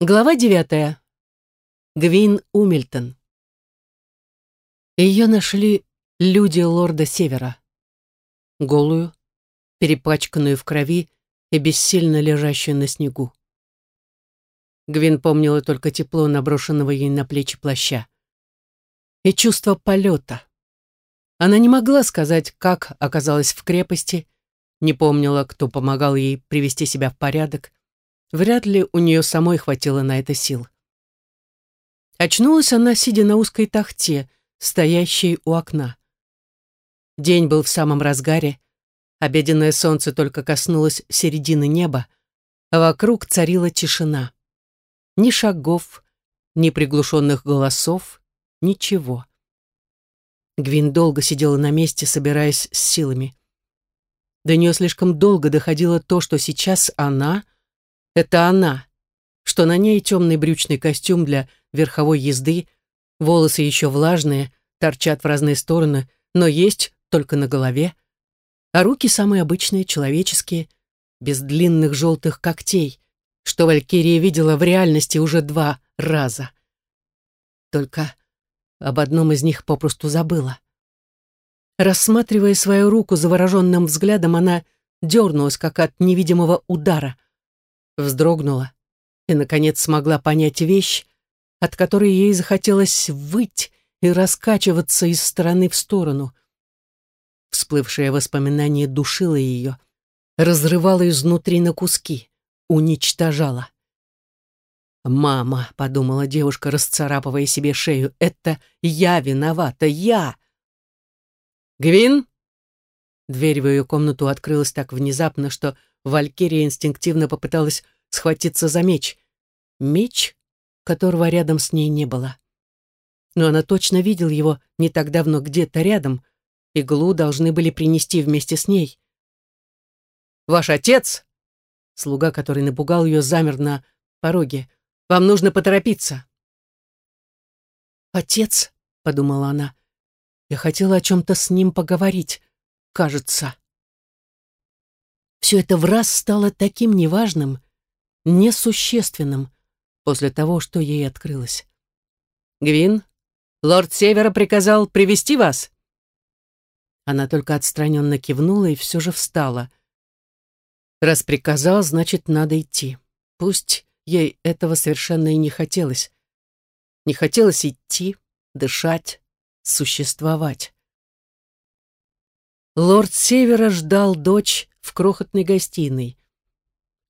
Глава девятая. Гвин Умильтон. Ее нашли люди лорда Севера. Голую, перепачканную в крови и бессильно лежащую на снегу. Гвин помнила только тепло наброшенного ей на плечи плаща. И чувство полета. Она не могла сказать, как оказалась в крепости, не помнила, кто помогал ей привести себя в порядок, Вряд ли у нее самой хватило на это сил. Очнулась она, сидя на узкой тахте, стоящей у окна. День был в самом разгаре, обеденное солнце только коснулось середины неба, а вокруг царила тишина. Ни шагов, ни приглушенных голосов, ничего. Гвин долго сидела на месте, собираясь с силами. До нее слишком долго доходило то, что сейчас она — это она, что на ней темный брючный костюм для верховой езды, волосы еще влажные, торчат в разные стороны, но есть только на голове, а руки самые обычные, человеческие, без длинных желтых когтей, что Валькирия видела в реальности уже два раза. Только об одном из них попросту забыла. Рассматривая свою руку завороженным взглядом, она дернулась, как от невидимого удара — вздрогнула и, наконец, смогла понять вещь, от которой ей захотелось выть и раскачиваться из стороны в сторону. Всплывшее воспоминание душило ее, разрывало изнутри на куски, уничтожало. «Мама», — подумала девушка, расцарапывая себе шею, — «это я виновата, я!» «Гвин?» Дверь в ее комнату открылась так внезапно, что Валькирия инстинктивно попыталась схватиться за меч. Меч, которого рядом с ней не было. Но она точно видела его не так давно где-то рядом. Иглу должны были принести вместе с ней. «Ваш отец!» Слуга, который напугал ее, замер на пороге. «Вам нужно поторопиться!» «Отец?» — подумала она. «Я хотела о чем-то с ним поговорить, кажется». Все это в раз стало таким неважным, несущественным после того, что ей открылось. «Гвин, лорд Севера приказал привести вас?» Она только отстраненно кивнула и все же встала. Раз приказал, значит, надо идти. Пусть ей этого совершенно и не хотелось. Не хотелось идти, дышать, существовать. Лорд Севера ждал дочь в крохотной гостиной.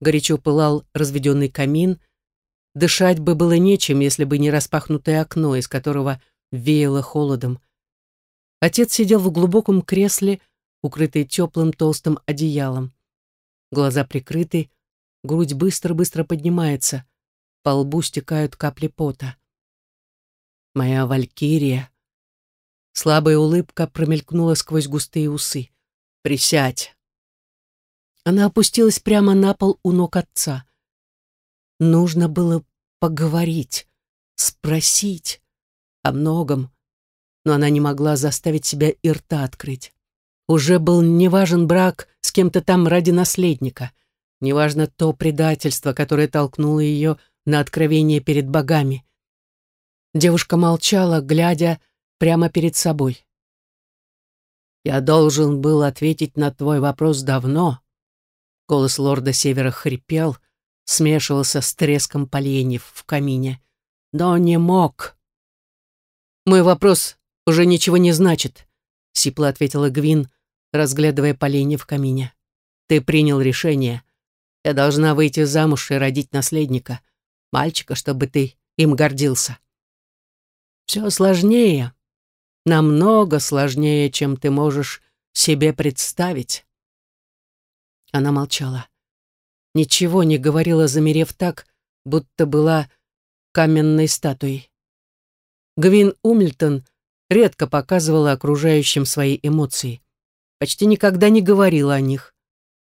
Горячо пылал разведенный камин. Дышать бы было нечем, если бы не распахнутое окно, из которого веяло холодом. Отец сидел в глубоком кресле, укрытый теплым толстым одеялом. Глаза прикрыты, грудь быстро-быстро поднимается, по лбу стекают капли пота. «Моя валькирия!» Слабая улыбка промелькнула сквозь густые усы. «Присядь!» Она опустилась прямо на пол у ног отца. Нужно было поговорить, спросить о многом, но она не могла заставить себя и рта открыть. Уже был неважен брак с кем-то там ради наследника, неважно то предательство, которое толкнуло ее на откровение перед богами. Девушка молчала, глядя прямо перед собой. «Я должен был ответить на твой вопрос давно», Голос лорда Севера хрипел, смешивался с треском поленьев в камине. Но не мог. «Мой вопрос уже ничего не значит», — сипло ответила Гвин, разглядывая поленья в камине. «Ты принял решение. Я должна выйти замуж и родить наследника, мальчика, чтобы ты им гордился. Все сложнее, намного сложнее, чем ты можешь себе представить. Она молчала. Ничего не говорила, замерев так, будто была каменной статуей. Гвин Умильтон редко показывала окружающим свои эмоции. Почти никогда не говорила о них.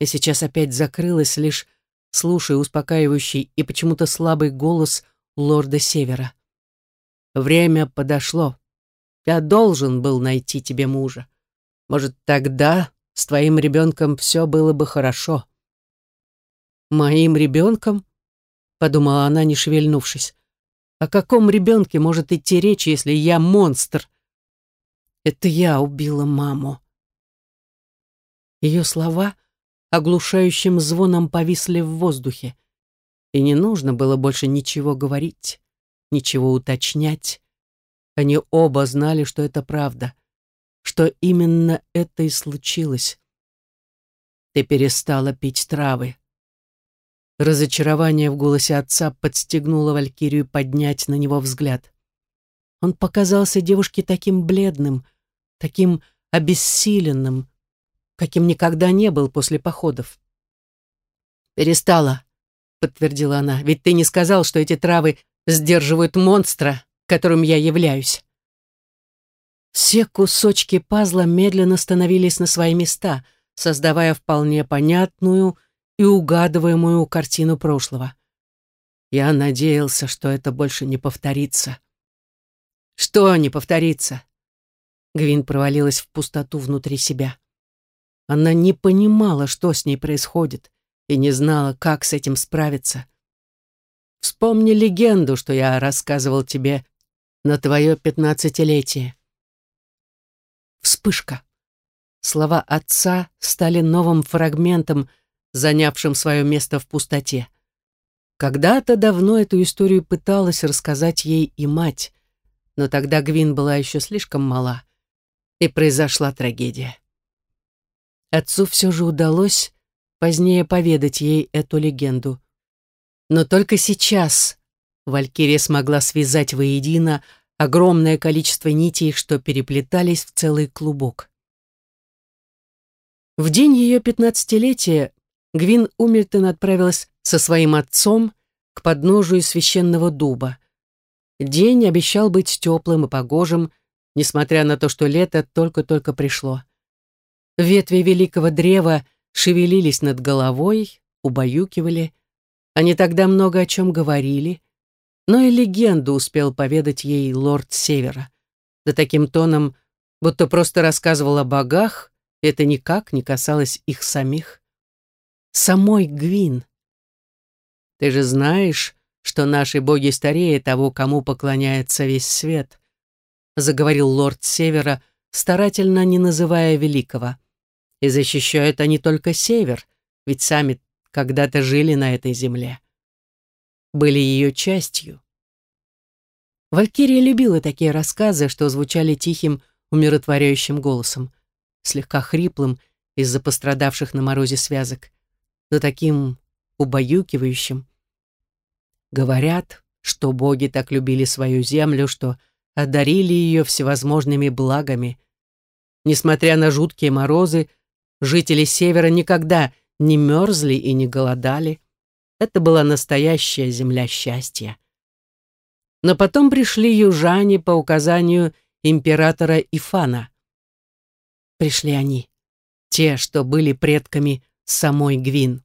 И сейчас опять закрылась, лишь слушая успокаивающий и почему-то слабый голос лорда Севера. «Время подошло. Я должен был найти тебе мужа. Может, тогда с твоим ребенком все было бы хорошо. Моим ребенком? подумала она, не шевельнувшись. О каком ребенке может идти речь, если я монстр? Это я убила маму. Ее слова оглушающим звоном повисли в воздухе, и не нужно было больше ничего говорить, ничего уточнять. Они оба знали, что это правда, что именно это и случилось. Ты перестала пить травы. Разочарование в голосе отца подстегнуло Валькирию поднять на него взгляд. Он показался девушке таким бледным, таким обессиленным, каким никогда не был после походов. «Перестала», — подтвердила она, — «ведь ты не сказал, что эти травы сдерживают монстра, которым я являюсь». Все кусочки пазла медленно становились на свои места, создавая вполне понятную и угадываемую картину прошлого. Я надеялся, что это больше не повторится. Что не повторится? Гвин провалилась в пустоту внутри себя. Она не понимала, что с ней происходит, и не знала, как с этим справиться. Вспомни легенду, что я рассказывал тебе на твое пятнадцатилетие. Вспышка. Слова отца стали новым фрагментом, занявшим свое место в пустоте. Когда-то давно эту историю пыталась рассказать ей и мать, но тогда Гвин была еще слишком мала, и произошла трагедия. Отцу все же удалось позднее поведать ей эту легенду. Но только сейчас Валькирия смогла связать воедино огромное количество нитей, что переплетались в целый клубок. В день ее пятнадцатилетия Гвин Умертон отправилась со своим отцом к подножию священного дуба. День обещал быть теплым и погожим, несмотря на то, что лето только-только пришло. Ветви великого древа шевелились над головой, убаюкивали. Они тогда много о чем говорили, но и легенду успел поведать ей лорд Севера. Да таким тоном, будто просто рассказывал о богах, это никак не касалось их самих. Самой Гвин. Ты же знаешь, что наши боги старее того, кому поклоняется весь свет, заговорил лорд Севера, старательно не называя великого. И защищают они только север, ведь сами когда-то жили на этой земле. Были ее частью. Валькирия любила такие рассказы, что звучали тихим, умиротворяющим голосом слегка хриплым из-за пострадавших на морозе связок, но таким убаюкивающим. Говорят, что боги так любили свою землю, что одарили ее всевозможными благами. Несмотря на жуткие морозы, жители Севера никогда не мерзли и не голодали. Это была настоящая земля счастья. Но потом пришли южане по указанию императора Ифана пришли они, те, что были предками самой Гвин.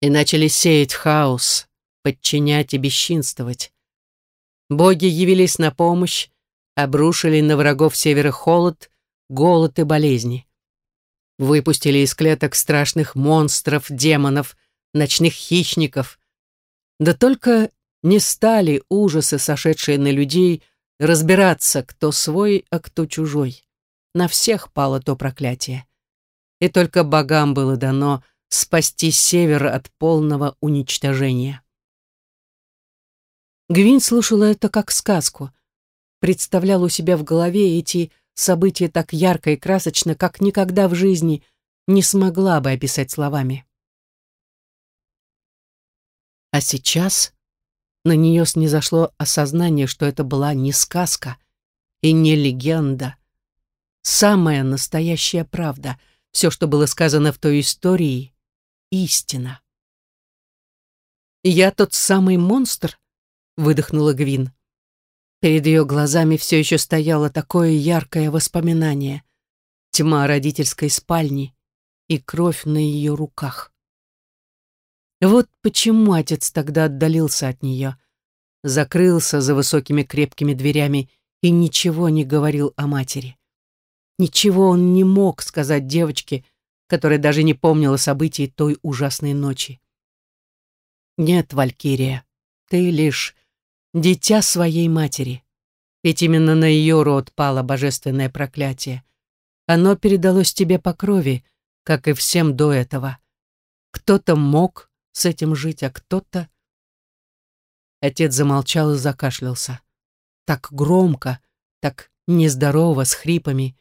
И начали сеять хаос, подчинять и бесчинствовать. Боги явились на помощь, обрушили на врагов севера холод, голод и болезни. Выпустили из клеток страшных монстров, демонов, ночных хищников. Да только не стали ужасы, сошедшие на людей, разбираться, кто свой, а кто чужой на всех пало то проклятие. И только богам было дано спасти север от полного уничтожения. Гвин слушала это как сказку, представлял у себя в голове эти события так ярко и красочно, как никогда в жизни не смогла бы описать словами. А сейчас на нее снизошло осознание, что это была не сказка и не легенда, самая настоящая правда. Все, что было сказано в той истории, истина. «Я тот самый монстр?» — выдохнула Гвин. Перед ее глазами все еще стояло такое яркое воспоминание. Тьма родительской спальни и кровь на ее руках. Вот почему отец тогда отдалился от нее, закрылся за высокими крепкими дверями и ничего не говорил о матери. Ничего он не мог сказать девочке, которая даже не помнила событий той ужасной ночи. Нет, Валькирия, ты лишь дитя своей матери. Ведь именно на ее род пало божественное проклятие. Оно передалось тебе по крови, как и всем до этого. Кто-то мог с этим жить, а кто-то... Отец замолчал и закашлялся. Так громко, так нездорово, с хрипами.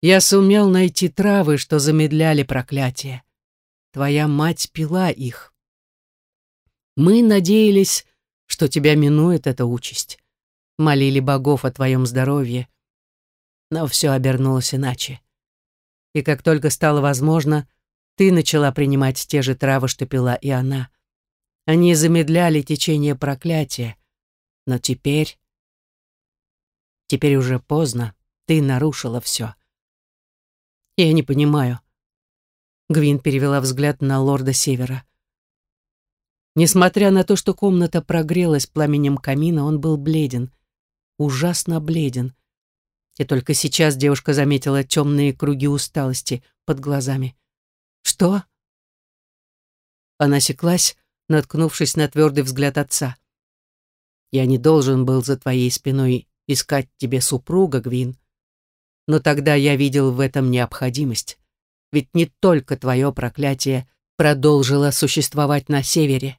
Я сумел найти травы, что замедляли проклятие. Твоя мать пила их. Мы надеялись, что тебя минует эта участь. Молили богов о твоем здоровье. Но все обернулось иначе. И как только стало возможно, ты начала принимать те же травы, что пила и она. Они замедляли течение проклятия. Но теперь... Теперь уже поздно. Ты нарушила все. Я не понимаю. Гвин перевела взгляд на лорда Севера. Несмотря на то, что комната прогрелась пламенем камина, он был бледен. Ужасно бледен. И только сейчас девушка заметила темные круги усталости под глазами. «Что?» Она секлась, наткнувшись на твердый взгляд отца. «Я не должен был за твоей спиной искать тебе супруга, Гвин. Но тогда я видел в этом необходимость. Ведь не только твое проклятие продолжило существовать на севере.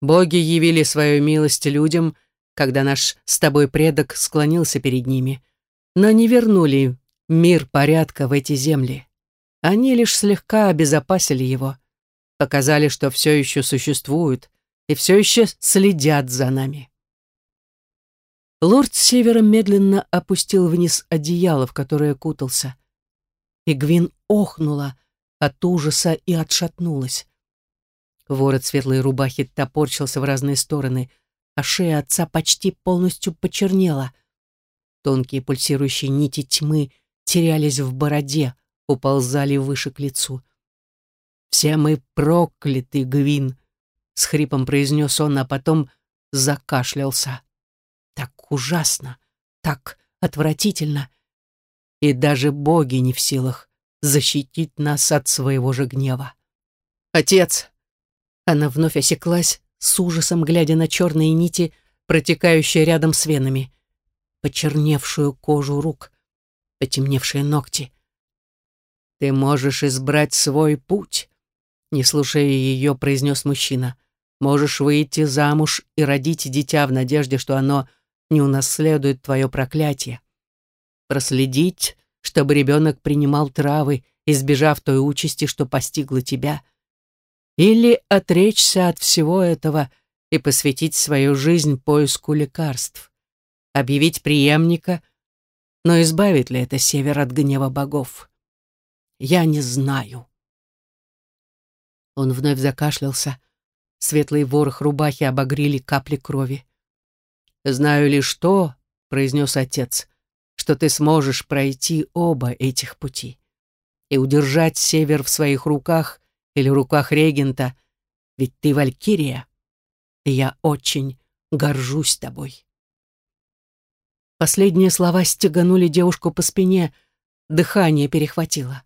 Боги явили свою милость людям, когда наш с тобой предок склонился перед ними, но не вернули мир порядка в эти земли. Они лишь слегка обезопасили его показали, что все еще существуют и все еще следят за нами. Лорд Севера медленно опустил вниз одеяло, в которое кутался. И Гвин охнула от ужаса и отшатнулась. Ворот светлой рубахи топорчился в разные стороны, а шея отца почти полностью почернела. Тонкие пульсирующие нити тьмы терялись в бороде, уползали выше к лицу. «Все мы прокляты, Гвин!» — с хрипом произнес он, а потом закашлялся. «Так ужасно, так отвратительно, и даже боги не в силах защитить нас от своего же гнева. Отец!» Она вновь осеклась, с ужасом глядя на черные нити, протекающие рядом с венами, почерневшую кожу рук, потемневшие ногти. «Ты можешь избрать свой путь», не слушая ее, произнес мужчина. «Можешь выйти замуж и родить дитя в надежде, что оно не унаследует твое проклятие. Проследить, чтобы ребенок принимал травы, избежав той участи, что постигла тебя. Или отречься от всего этого и посвятить свою жизнь поиску лекарств. Объявить преемника, но избавит ли это север от гнева богов? Я не знаю. Он вновь закашлялся. Светлый ворох рубахи обогрели капли крови. «Знаю лишь то», — произнес отец, «что ты сможешь пройти оба этих пути и удержать север в своих руках или руках регента, ведь ты валькирия, и я очень горжусь тобой». Последние слова стеганули девушку по спине, дыхание перехватило.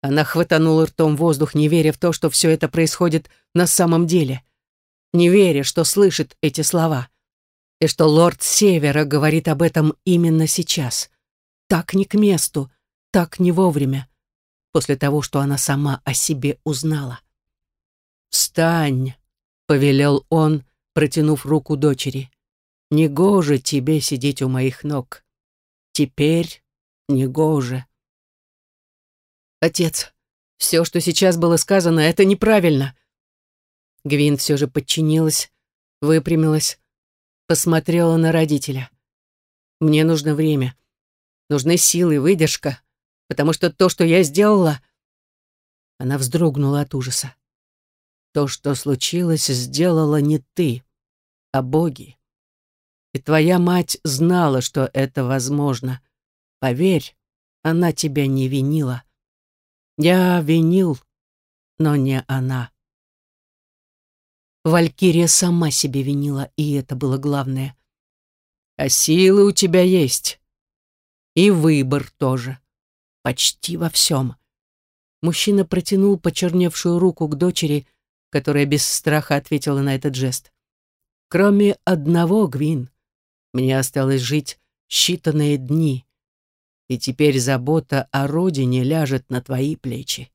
Она хватанула ртом воздух, не веря в то, что все это происходит на самом деле. Не веря, что слышит эти слова. И что лорд Севера говорит об этом именно сейчас. Так не к месту, так не вовремя. После того, что она сама о себе узнала. «Встань!» — повелел он, протянув руку дочери. «Негоже тебе сидеть у моих ног. Теперь негоже». «Отец, все, что сейчас было сказано, это неправильно». Гвин все же подчинилась, выпрямилась, посмотрела на родителя. «Мне нужно время, нужны силы, и выдержка, потому что то, что я сделала...» Она вздрогнула от ужаса. «То, что случилось, сделала не ты, а боги. И твоя мать знала, что это возможно. Поверь, она тебя не винила. Я винил, но не она. Валькирия сама себе винила, и это было главное. А силы у тебя есть. И выбор тоже. Почти во всем. Мужчина протянул почерневшую руку к дочери, которая без страха ответила на этот жест. «Кроме одного, Гвин, мне осталось жить считанные дни, и теперь забота о родине ляжет на твои плечи.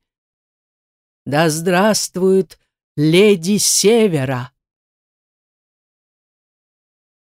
Да здравствует леди Севера!»